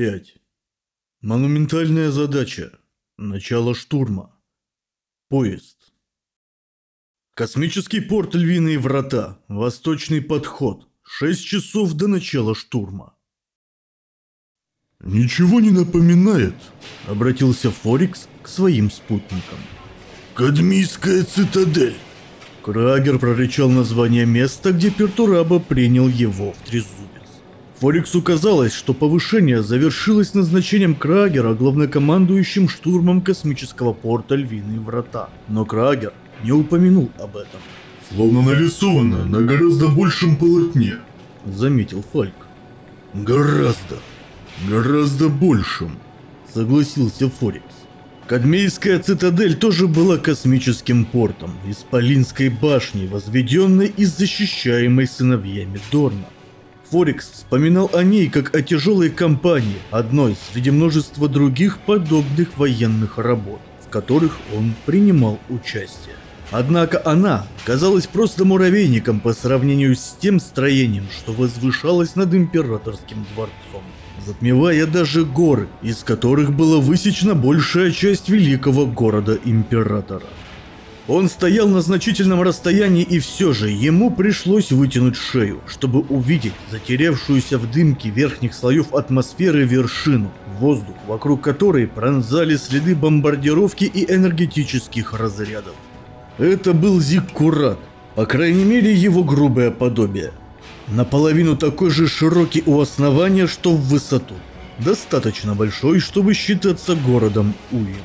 5. Монументальная задача. Начало штурма. Поезд. Космический порт Львиные врата. Восточный подход. 6 часов до начала штурма. «Ничего не напоминает», — обратился Форикс к своим спутникам. «Кадмийская цитадель». Крагер прорычал название места, где Пертураба принял его в трезубец. Фориксу казалось, что повышение завершилось назначением Крагера главнокомандующим штурмом космического порта Львиные Врата. Но Крагер не упомянул об этом. Словно нарисовано на гораздо большем полотне. Заметил Фальк. Гораздо, гораздо большим, согласился Форикс. Кадмейская цитадель тоже была космическим портом, исполинской башней, возведенной и защищаемой сыновьями Дорна. Форекс вспоминал о ней как о тяжелой компании, одной среди множества других подобных военных работ, в которых он принимал участие. Однако она казалась просто муравейником по сравнению с тем строением, что возвышалось над императорским дворцом, затмевая даже горы, из которых была высечена большая часть великого города императора. Он стоял на значительном расстоянии и все же ему пришлось вытянуть шею, чтобы увидеть затерявшуюся в дымке верхних слоев атмосферы вершину, воздух, вокруг которой пронзали следы бомбардировки и энергетических разрядов. Это был Зиккурат, по крайней мере его грубое подобие. Наполовину такой же широкий у основания, что в высоту. Достаточно большой, чтобы считаться городом Уин.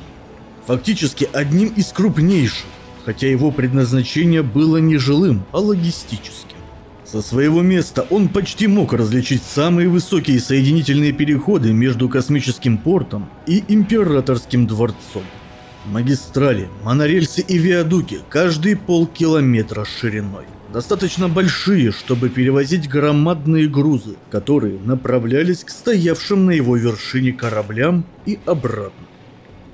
Фактически одним из крупнейших, хотя его предназначение было не жилым, а логистическим. Со своего места он почти мог различить самые высокие соединительные переходы между космическим портом и императорским дворцом. Магистрали, монорельсы и виадуки каждые полкилометра шириной. Достаточно большие, чтобы перевозить громадные грузы, которые направлялись к стоявшим на его вершине кораблям и обратно.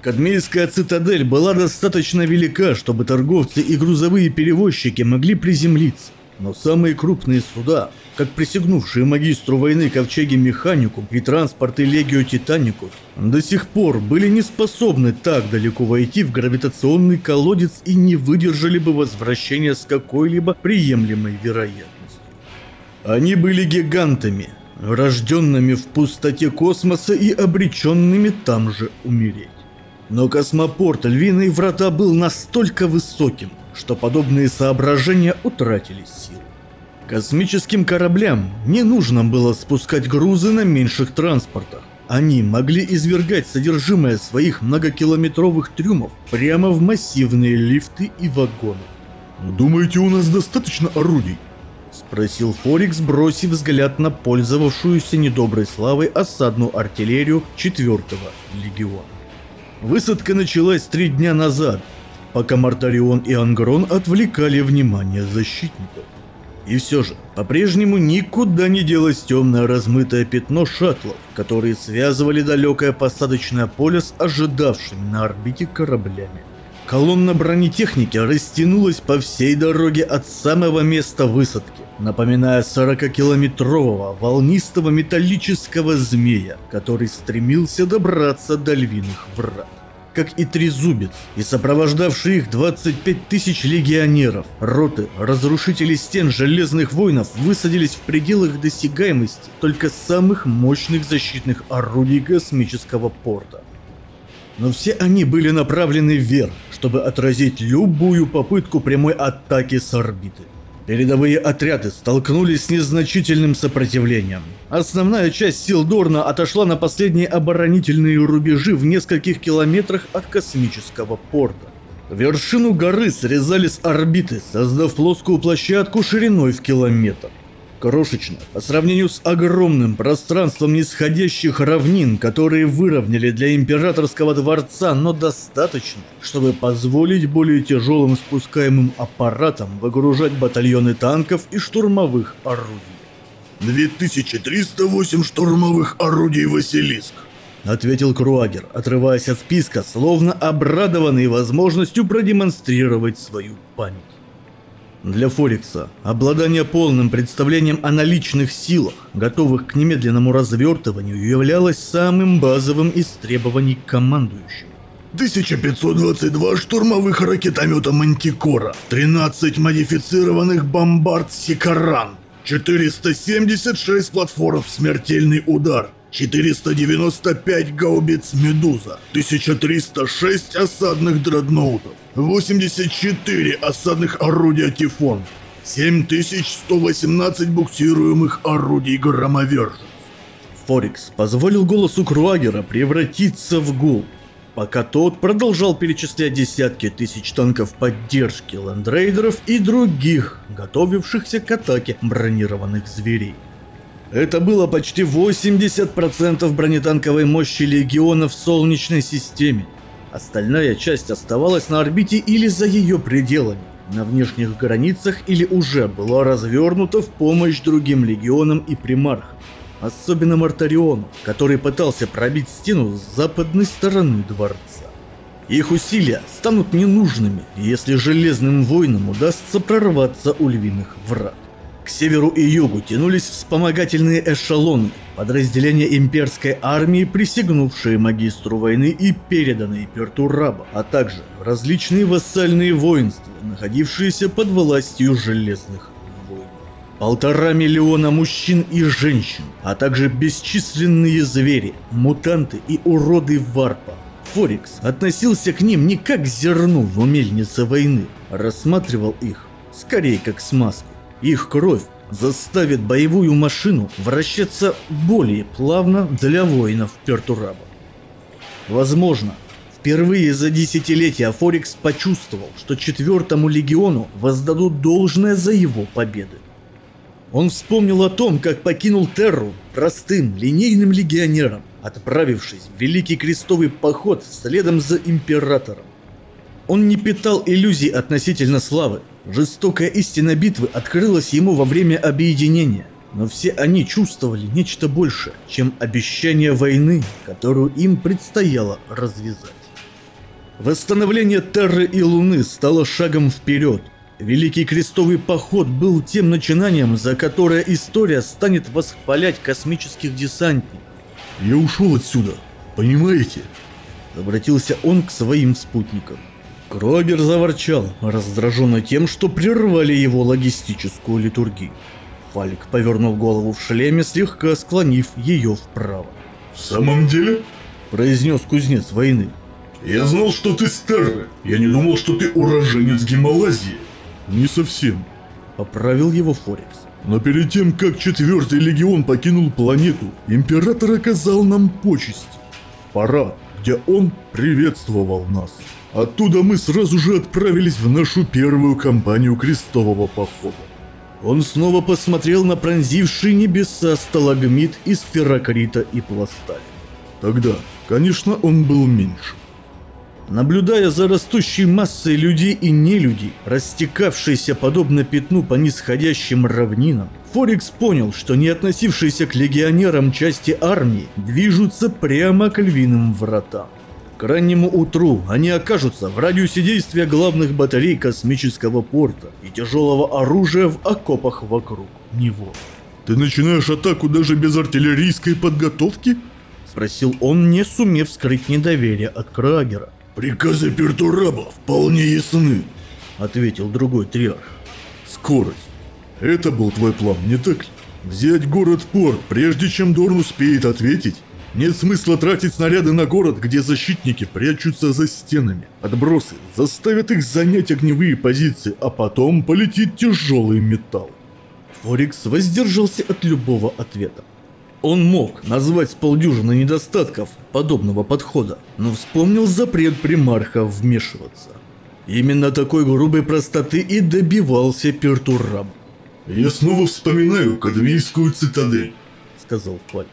Кадмейская цитадель была достаточно велика, чтобы торговцы и грузовые перевозчики могли приземлиться. Но самые крупные суда, как присягнувшие магистру войны ковчеги Механикум и транспорты Легио Титаникус, до сих пор были не способны так далеко войти в гравитационный колодец и не выдержали бы возвращения с какой-либо приемлемой вероятностью. Они были гигантами, рожденными в пустоте космоса и обреченными там же умереть. Но космопорт Львиные Врата был настолько высоким, что подобные соображения утратили силу. Космическим кораблям не нужно было спускать грузы на меньших транспортах. Они могли извергать содержимое своих многокилометровых трюмов прямо в массивные лифты и вагоны. «Думаете, у нас достаточно орудий?» Спросил Форикс, бросив взгляд на пользовавшуюся недоброй славой осадную артиллерию 4-го легиона. Высадка началась три дня назад, пока Мартарион и Ангрон отвлекали внимание защитников. И все же, по-прежнему никуда не делось темное размытое пятно шаттлов, которые связывали далекое посадочное поле с ожидавшими на орбите кораблями. Колонна бронетехники растянулась по всей дороге от самого места высадки, напоминая 40-километрового волнистого металлического змея, который стремился добраться до львиных врат как и Трезубец, и сопровождавшие их 25 тысяч легионеров. Роты, разрушители стен железных воинов высадились в пределах досягаемости только самых мощных защитных орудий космического порта. Но все они были направлены вверх, чтобы отразить любую попытку прямой атаки с орбиты. Передовые отряды столкнулись с незначительным сопротивлением. Основная часть сил Дорна отошла на последние оборонительные рубежи в нескольких километрах от космического порта. Вершину горы срезали с орбиты, создав плоскую площадку шириной в километр крошечно по сравнению с огромным пространством нисходящих равнин, которые выровняли для императорского дворца, но достаточно, чтобы позволить более тяжелым спускаемым аппаратам выгружать батальоны танков и штурмовых орудий. 2308 штурмовых орудий «Василиск», — ответил Круагер, отрываясь от списка, словно обрадованный возможностью продемонстрировать свою память. Для Форекса обладание полным представлением о наличных силах, готовых к немедленному развертыванию, являлось самым базовым из требований к командующему. 1522 штурмовых ракетомета «Мантикора», 13 модифицированных бомбард «Сикаран», 476 платформ «Смертельный удар», 495 гаубиц «Медуза», 1306 осадных дредноутов, 84 осадных орудия «Тифон», 7118 буксируемых орудий «Громовержец». Форекс позволил голосу Круагера превратиться в гул, пока тот продолжал перечислять десятки тысяч танков поддержки лендрейдеров и других, готовившихся к атаке бронированных зверей. Это было почти 80% бронетанковой мощи легиона в Солнечной системе. Остальная часть оставалась на орбите или за ее пределами, на внешних границах или уже была развернута в помощь другим легионам и примархам. Особенно Мартариону, который пытался пробить стену с западной стороны дворца. Их усилия станут ненужными, если Железным Воинам удастся прорваться у львиных врат. К северу и югу тянулись вспомогательные эшелоны, подразделения имперской армии, присягнувшие магистру войны и переданные Пертураба, а также различные вассальные воинства, находившиеся под властью Железных Войн. Полтора миллиона мужчин и женщин, а также бесчисленные звери, мутанты и уроды варпа. Форекс относился к ним не как к зерну в умельнице войны, рассматривал их скорее как смазку. Их кровь заставит боевую машину вращаться более плавно для воинов Пертураба. Возможно, впервые за десятилетия Форекс почувствовал, что четвертому легиону воздадут должное за его победы. Он вспомнил о том, как покинул Терру простым линейным легионером, отправившись в Великий Крестовый Поход следом за Императором. Он не питал иллюзий относительно славы, Жестокая истина битвы открылась ему во время объединения, но все они чувствовали нечто большее, чем обещание войны, которую им предстояло развязать. Восстановление Терры и Луны стало шагом вперед. Великий крестовый поход был тем начинанием, за которое история станет восхвалять космических десантников. Я ушел отсюда, понимаете? Обратился он к своим спутникам. Кробер заворчал, раздраженный тем, что прервали его логистическую литургию. Фалик повернул голову в шлеме, слегка склонив ее вправо. В самом деле? Произнес кузнец войны. Я знал, что ты старый. Я не думал, что ты уроженец Гималазии. Не совсем. Поправил его Форекс. Но перед тем, как четвертый легион покинул планету, император оказал нам почесть. Пора, где он приветствовал нас. Оттуда мы сразу же отправились в нашу первую кампанию крестового похода. Он снова посмотрел на пронзивший небеса сталагмит из феррокрита и пластали. Тогда, конечно, он был меньше. Наблюдая за растущей массой людей и нелюдей, растекавшейся подобно пятну по нисходящим равнинам, Форекс понял, что не относившиеся к легионерам части армии движутся прямо к львиным вратам. К раннему утру они окажутся в радиусе действия главных батарей космического порта и тяжелого оружия в окопах вокруг него. «Ты начинаешь атаку даже без артиллерийской подготовки?» Спросил он, не сумев скрыть недоверие от Крагера. «Приказы Пертураба вполне ясны», — ответил другой триарх. «Скорость. Это был твой план, не так ли? Взять город-порт, прежде чем Дорн успеет ответить?» Нет смысла тратить снаряды на город, где защитники прячутся за стенами. Отбросы заставят их занять огневые позиции, а потом полетит тяжелый металл. Форикс воздержался от любого ответа. Он мог назвать с полдюжины недостатков подобного подхода, но вспомнил запрет примарха вмешиваться. Именно такой грубой простоты и добивался Пертураб. «Я снова вспоминаю Кадвийскую цитадель», — сказал Фальк.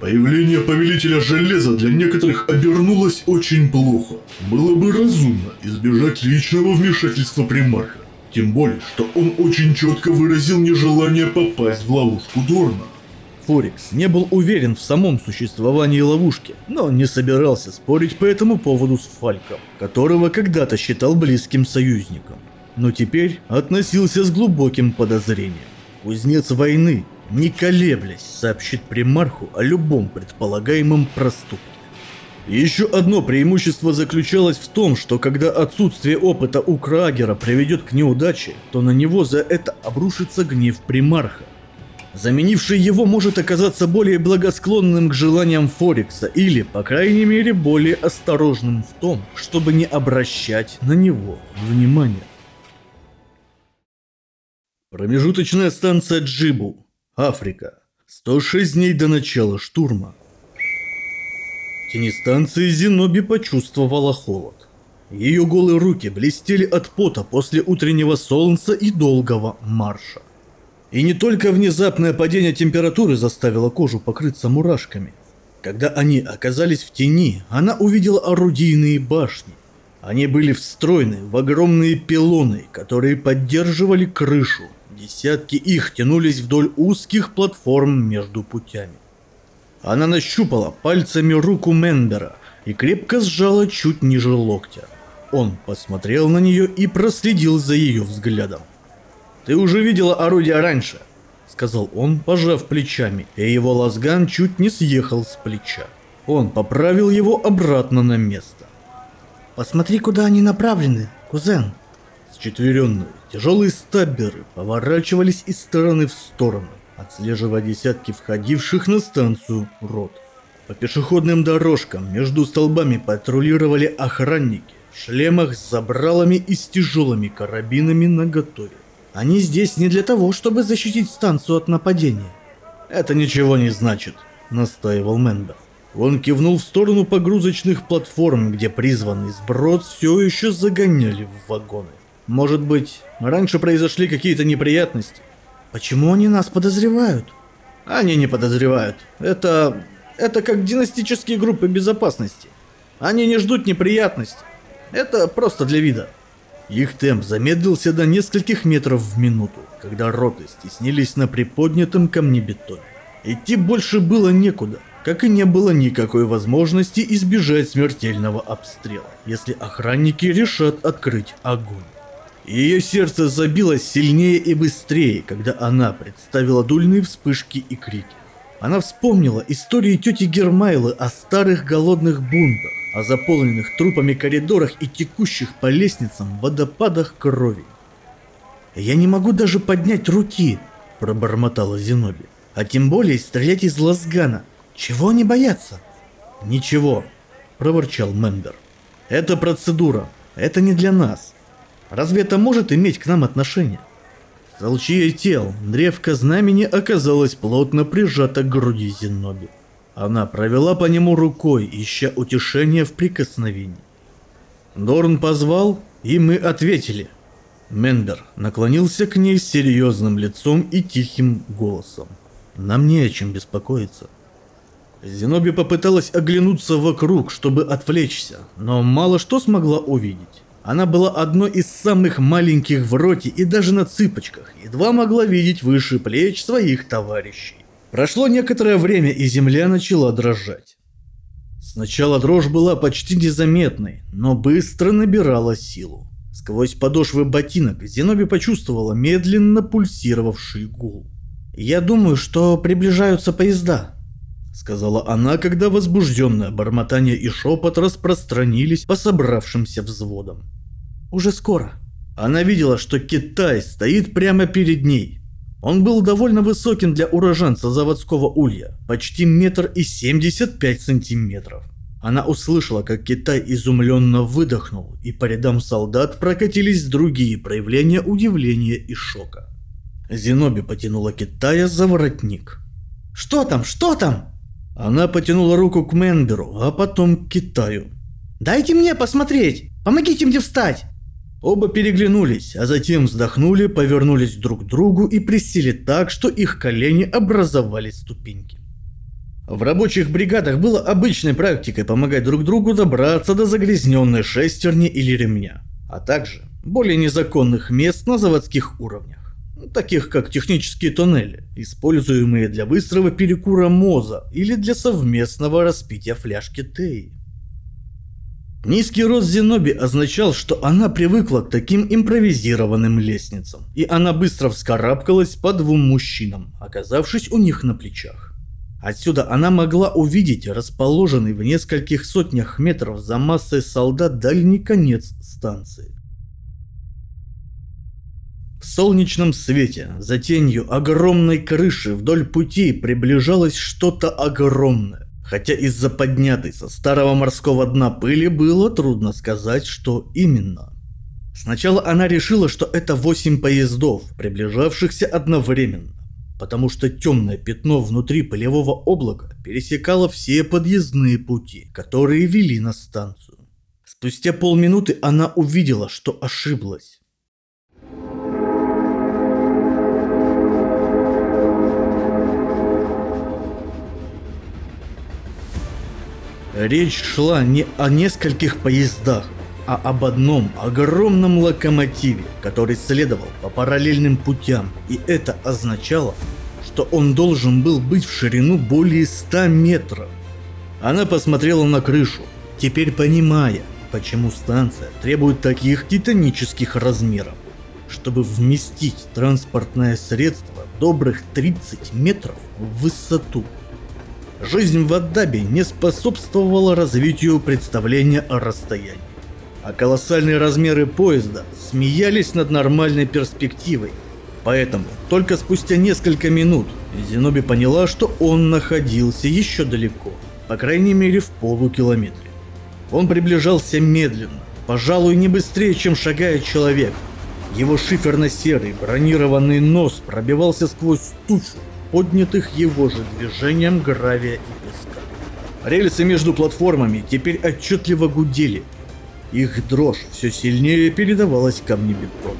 Появление Повелителя Железа для некоторых обернулось очень плохо. Было бы разумно избежать личного вмешательства примарха. Тем более, что он очень четко выразил нежелание попасть в ловушку Дорна. Форекс не был уверен в самом существовании ловушки, но не собирался спорить по этому поводу с Фальком, которого когда-то считал близким союзником. но теперь относился с глубоким подозрением. Кузнец войны, не колеблясь, сообщит примарху о любом предполагаемом проступке. Еще одно преимущество заключалось в том, что когда отсутствие опыта у Крагера приведет к неудаче, то на него за это обрушится гнев примарха. Заменивший его может оказаться более благосклонным к желаниям Форекса или, по крайней мере, более осторожным в том, чтобы не обращать на него внимания. Промежуточная станция Джибу, Африка. 106 дней до начала штурма. В тени станции Зеноби почувствовала холод. Ее голые руки блестели от пота после утреннего солнца и долгого марша. И не только внезапное падение температуры заставило кожу покрыться мурашками. Когда они оказались в тени, она увидела орудийные башни. Они были встроены в огромные пилоны, которые поддерживали крышу. Десятки их тянулись вдоль узких платформ между путями. Она нащупала пальцами руку Мендера и крепко сжала чуть ниже локтя. Он посмотрел на нее и проследил за ее взглядом. «Ты уже видела орудие раньше», — сказал он, пожав плечами, и его лазган чуть не съехал с плеча. Он поправил его обратно на место. «Посмотри, куда они направлены, кузен», Счетверенные, тяжелые стабберы поворачивались из стороны в сторону, отслеживая десятки входивших на станцию рот. По пешеходным дорожкам между столбами патрулировали охранники в шлемах с забралами и с тяжелыми карабинами наготове. Они здесь не для того, чтобы защитить станцию от нападения. Это ничего не значит, настаивал Мендер. Он кивнул в сторону погрузочных платформ, где призванный сброд все еще загоняли в вагоны. Может быть, раньше произошли какие-то неприятности? Почему они нас подозревают? Они не подозревают. Это... это как династические группы безопасности. Они не ждут неприятностей. Это просто для вида. Их темп замедлился до нескольких метров в минуту, когда роты стеснились на приподнятом камнебетоне. Идти больше было некуда, как и не было никакой возможности избежать смертельного обстрела, если охранники решат открыть огонь. Ее сердце забилось сильнее и быстрее, когда она представила дульные вспышки и крики. Она вспомнила истории тети Гермайлы о старых голодных бунтах, о заполненных трупами коридорах и текущих по лестницам водопадах крови. «Я не могу даже поднять руки», – пробормотала Зеноби. «А тем более стрелять из лазгана. Чего они боятся?» «Ничего», – проворчал Мендер. «Это процедура. Это не для нас. Разве это может иметь к нам отношение? Толчье тел, древко знамени оказалось плотно прижато к груди Зеноби. Она провела по нему рукой, ища утешения в прикосновении. Дорн позвал, и мы ответили. Мендер наклонился к ней с серьезным лицом и тихим голосом. Нам не о чем беспокоиться. Зеноби попыталась оглянуться вокруг, чтобы отвлечься, но мало что смогла увидеть. Она была одной из самых маленьких в роте и даже на цыпочках, едва могла видеть выше плеч своих товарищей. Прошло некоторое время, и земля начала дрожать. Сначала дрожь была почти незаметной, но быстро набирала силу. Сквозь подошвы ботинок Зеноби почувствовала медленно пульсировавший гул. «Я думаю, что приближаются поезда», — сказала она, когда возбужденное бормотание и шепот распространились по собравшимся взводам. Уже скоро. Она видела, что Китай стоит прямо перед ней. Он был довольно высоким для уроженца заводского улья, почти метр и семьдесят пять сантиметров. Она услышала, как Китай изумленно выдохнул, и по рядам солдат прокатились другие проявления удивления и шока. Зеноби потянула Китая за воротник. «Что там? Что там?» Она потянула руку к Мендеру, а потом к Китаю. «Дайте мне посмотреть! Помогите мне встать!» Оба переглянулись, а затем вздохнули, повернулись друг к другу и присели так, что их колени образовали ступеньки. В рабочих бригадах было обычной практикой помогать друг другу добраться до загрязненной шестерни или ремня, а также более незаконных мест на заводских уровнях, таких как технические тоннели, используемые для быстрого перекура моза или для совместного распития фляжки теи. Низкий рост Зеноби означал, что она привыкла к таким импровизированным лестницам, и она быстро вскарабкалась по двум мужчинам, оказавшись у них на плечах. Отсюда она могла увидеть расположенный в нескольких сотнях метров за массой солдат дальний конец станции. В солнечном свете, за тенью огромной крыши вдоль путей приближалось что-то огромное. Хотя из-за поднятой со старого морского дна пыли было трудно сказать, что именно. Сначала она решила, что это восемь поездов, приближавшихся одновременно, потому что темное пятно внутри пылевого облака пересекало все подъездные пути, которые вели на станцию. Спустя полминуты она увидела, что ошиблась. Речь шла не о нескольких поездах, а об одном огромном локомотиве, который следовал по параллельным путям, и это означало, что он должен был быть в ширину более 100 метров. Она посмотрела на крышу, теперь понимая, почему станция требует таких титанических размеров. Чтобы вместить транспортное средство добрых 30 метров в высоту. Жизнь в Аддабе не способствовала развитию представления о расстоянии. А колоссальные размеры поезда смеялись над нормальной перспективой. Поэтому только спустя несколько минут Зеноби поняла, что он находился еще далеко, по крайней мере в полукилометре. Он приближался медленно, пожалуй не быстрее, чем шагает человек. Его шиферно-серый бронированный нос пробивался сквозь тучу поднятых его же движением гравия и песка. Рельсы между платформами теперь отчетливо гудели. Их дрожь все сильнее передавалась камнебетону.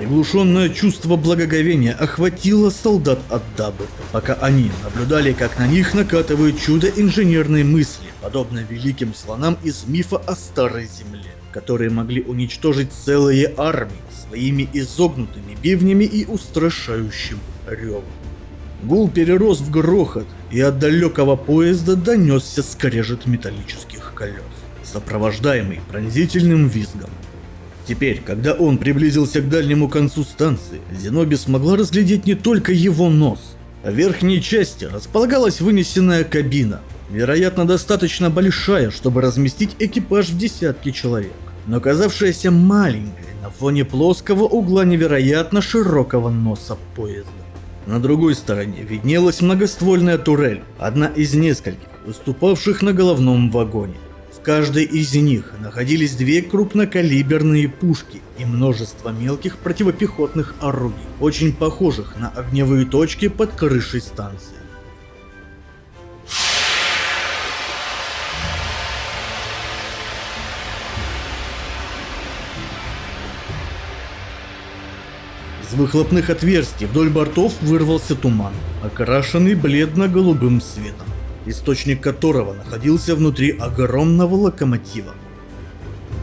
Приглушенное чувство благоговения охватило солдат от Дабы, пока они наблюдали, как на них накатывают чудо инженерной мысли, подобно великим слонам из мифа о Старой Земле, которые могли уничтожить целые армии своими изогнутыми бивнями и устрашающим ревом. Гул перерос в грохот, и от далекого поезда донесся скрежет металлических колес, сопровождаемый пронзительным визгом. Теперь, когда он приблизился к дальнему концу станции, Зеноби смогла разглядеть не только его нос. В верхней части располагалась вынесенная кабина, вероятно достаточно большая, чтобы разместить экипаж в десятки человек, но казавшаяся маленькой на фоне плоского угла невероятно широкого носа поезда. На другой стороне виднелась многоствольная турель, одна из нескольких, выступавших на головном вагоне. В каждой из них находились две крупнокалиберные пушки и множество мелких противопехотных орудий, очень похожих на огневые точки под крышей станции. Из выхлопных отверстий вдоль бортов вырвался туман, окрашенный бледно-голубым светом, источник которого находился внутри огромного локомотива.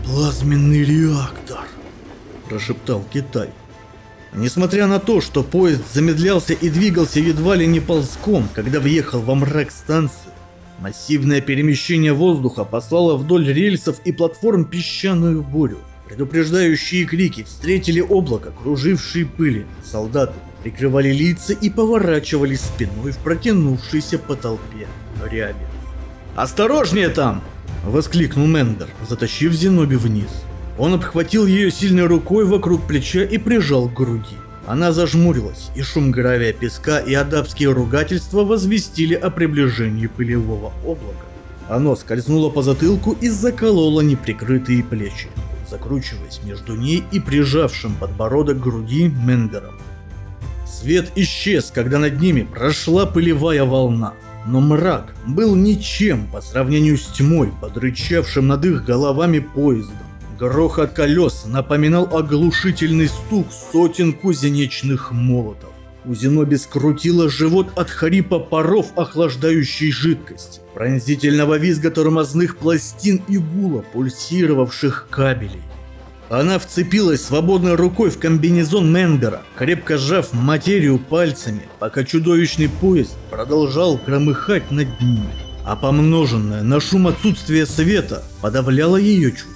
«Плазменный реактор», – прошептал Китай. Несмотря на то, что поезд замедлялся и двигался едва ли не ползком, когда въехал во мрак станции, массивное перемещение воздуха послало вдоль рельсов и платформ песчаную бурю. Предупреждающие крики встретили облако, кружившие пыли. Солдаты прикрывали лица и поворачивались спиной в протянувшейся по толпе ряби. «Осторожнее там!» – воскликнул Мендер, затащив Зеноби вниз. Он обхватил ее сильной рукой вокруг плеча и прижал к груди. Она зажмурилась, и шум гравия песка и адапские ругательства возвестили о приближении пылевого облака. Оно скользнуло по затылку и закололо неприкрытые плечи закручиваясь между ней и прижавшим подбородок груди Мендером. Свет исчез, когда над ними прошла пылевая волна, но мрак был ничем по сравнению с тьмой, подрычавшим над их головами поездом. Грохот колес напоминал оглушительный стук сотен кузнечных молотов. У Зеноби скрутило живот от хрипа паров охлаждающей жидкости, пронзительного визга тормозных пластин и гула пульсировавших кабелей. Она вцепилась свободной рукой в комбинезон Менгера, крепко сжав материю пальцами, пока чудовищный поезд продолжал громыхать над ними. а помноженное на шум отсутствия света подавляло ее чувства.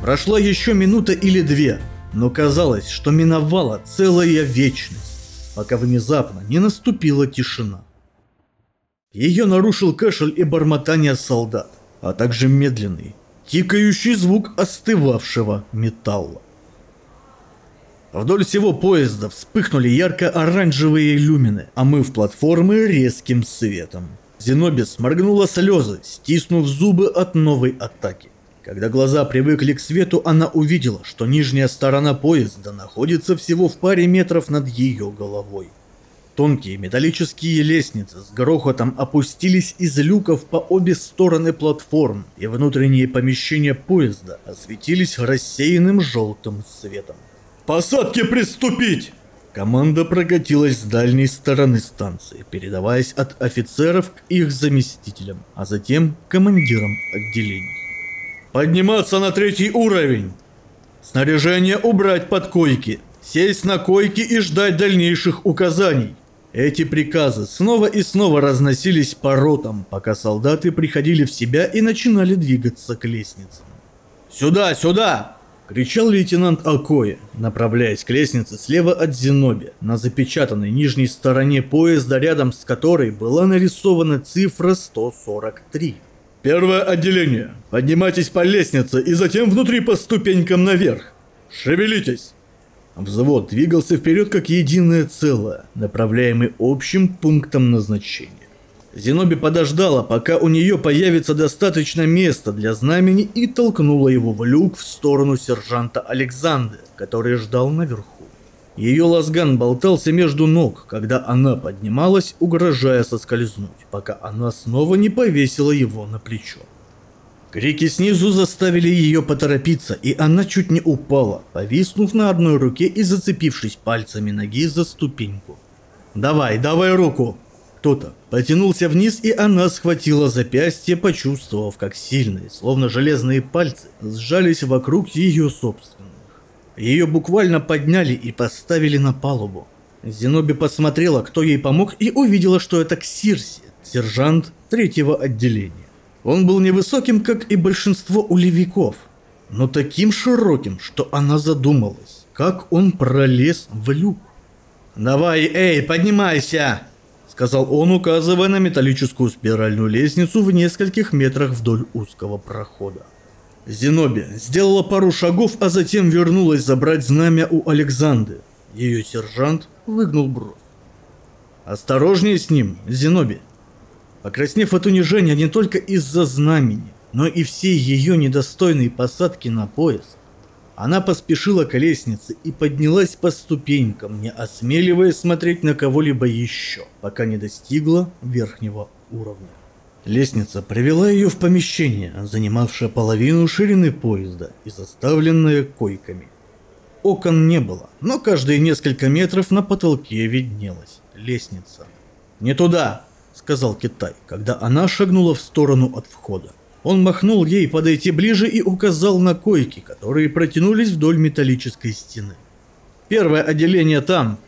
Прошла еще минута или две, но казалось, что миновала целая вечность, пока внезапно не наступила тишина. Ее нарушил кашель и бормотание солдат, а также медленный, тикающий звук остывавшего металла. Вдоль всего поезда вспыхнули ярко-оранжевые люмины, омыв платформы резким светом. Зенобис моргнула слезы, стиснув зубы от новой атаки. Когда глаза привыкли к свету, она увидела, что нижняя сторона поезда находится всего в паре метров над ее головой. Тонкие металлические лестницы с грохотом опустились из люков по обе стороны платформ, и внутренние помещения поезда осветились рассеянным желтым светом. «Посадке приступить!» Команда прокатилась с дальней стороны станции, передаваясь от офицеров к их заместителям, а затем командирам отделений. «Подниматься на третий уровень! Снаряжение убрать под койки, сесть на койки и ждать дальнейших указаний!» Эти приказы снова и снова разносились по ротам, пока солдаты приходили в себя и начинали двигаться к лестницам. «Сюда, сюда!» – кричал лейтенант Акоя, направляясь к лестнице слева от Зеноби, на запечатанной нижней стороне поезда, рядом с которой была нарисована цифра 143. «Первое отделение. Поднимайтесь по лестнице и затем внутри по ступенькам наверх. Шевелитесь!» Взвод двигался вперед как единое целое, направляемый общим пунктом назначения. Зеноби подождала, пока у нее появится достаточно места для знамени и толкнула его в люк в сторону сержанта Александры, который ждал наверху. Ее лазган болтался между ног, когда она поднималась, угрожая соскользнуть, пока она снова не повесила его на плечо. Крики снизу заставили ее поторопиться, и она чуть не упала, повиснув на одной руке и зацепившись пальцами ноги за ступеньку. «Давай, давай руку!» Кто-то потянулся вниз, и она схватила запястье, почувствовав, как сильные, словно железные пальцы, сжались вокруг ее собственных. Ее буквально подняли и поставили на палубу. Зеноби посмотрела, кто ей помог, и увидела, что это Ксирси, сержант третьего отделения. Он был невысоким, как и большинство улевиков, но таким широким, что она задумалась, как он пролез в люк. «Давай, эй, поднимайся!» Сказал он, указывая на металлическую спиральную лестницу в нескольких метрах вдоль узкого прохода. Зеноби сделала пару шагов, а затем вернулась забрать знамя у Александры. Ее сержант выгнул бровь. «Осторожнее с ним, Зеноби!» Покраснев от унижения не только из-за знамени, но и всей ее недостойной посадки на поезд, она поспешила к лестнице и поднялась по ступенькам, не осмеливаясь смотреть на кого-либо еще, пока не достигла верхнего уровня. Лестница привела ее в помещение, занимавшее половину ширины поезда и заставленное койками. Окон не было, но каждые несколько метров на потолке виднелась лестница. «Не туда!» сказал Китай, когда она шагнула в сторону от входа. Он махнул ей подойти ближе и указал на койки, которые протянулись вдоль металлической стены. «Первое отделение там!»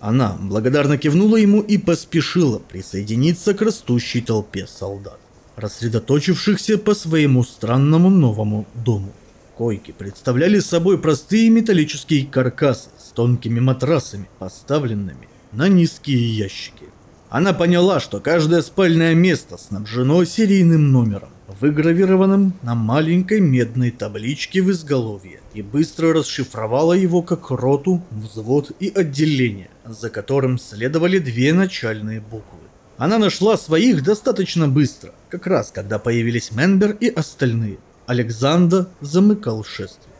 Она благодарно кивнула ему и поспешила присоединиться к растущей толпе солдат, рассредоточившихся по своему странному новому дому. Койки представляли собой простые металлические каркасы с тонкими матрасами, поставленными на низкие ящики. Она поняла, что каждое спальное место снабжено серийным номером, выгравированным на маленькой медной табличке в изголовье, и быстро расшифровала его как роту, взвод и отделение, за которым следовали две начальные буквы. Она нашла своих достаточно быстро, как раз когда появились Менбер и остальные. Александр замыкал шествие.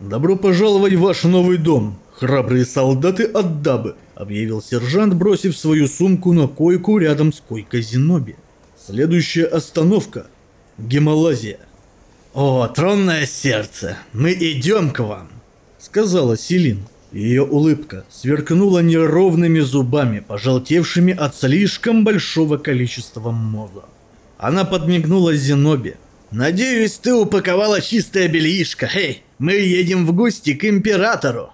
«Добро пожаловать в ваш новый дом, храбрые солдаты от Дабы!» объявил сержант, бросив свою сумку на койку рядом с койкой Зеноби. Следующая остановка – Гималазия. «О, тронное сердце, мы идем к вам», – сказала Селин. Ее улыбка сверкнула неровными зубами, пожелтевшими от слишком большого количества моза. Она подмигнула Зенобе. «Надеюсь, ты упаковала чистое бельишко. Эй, мы едем в гости к императору!»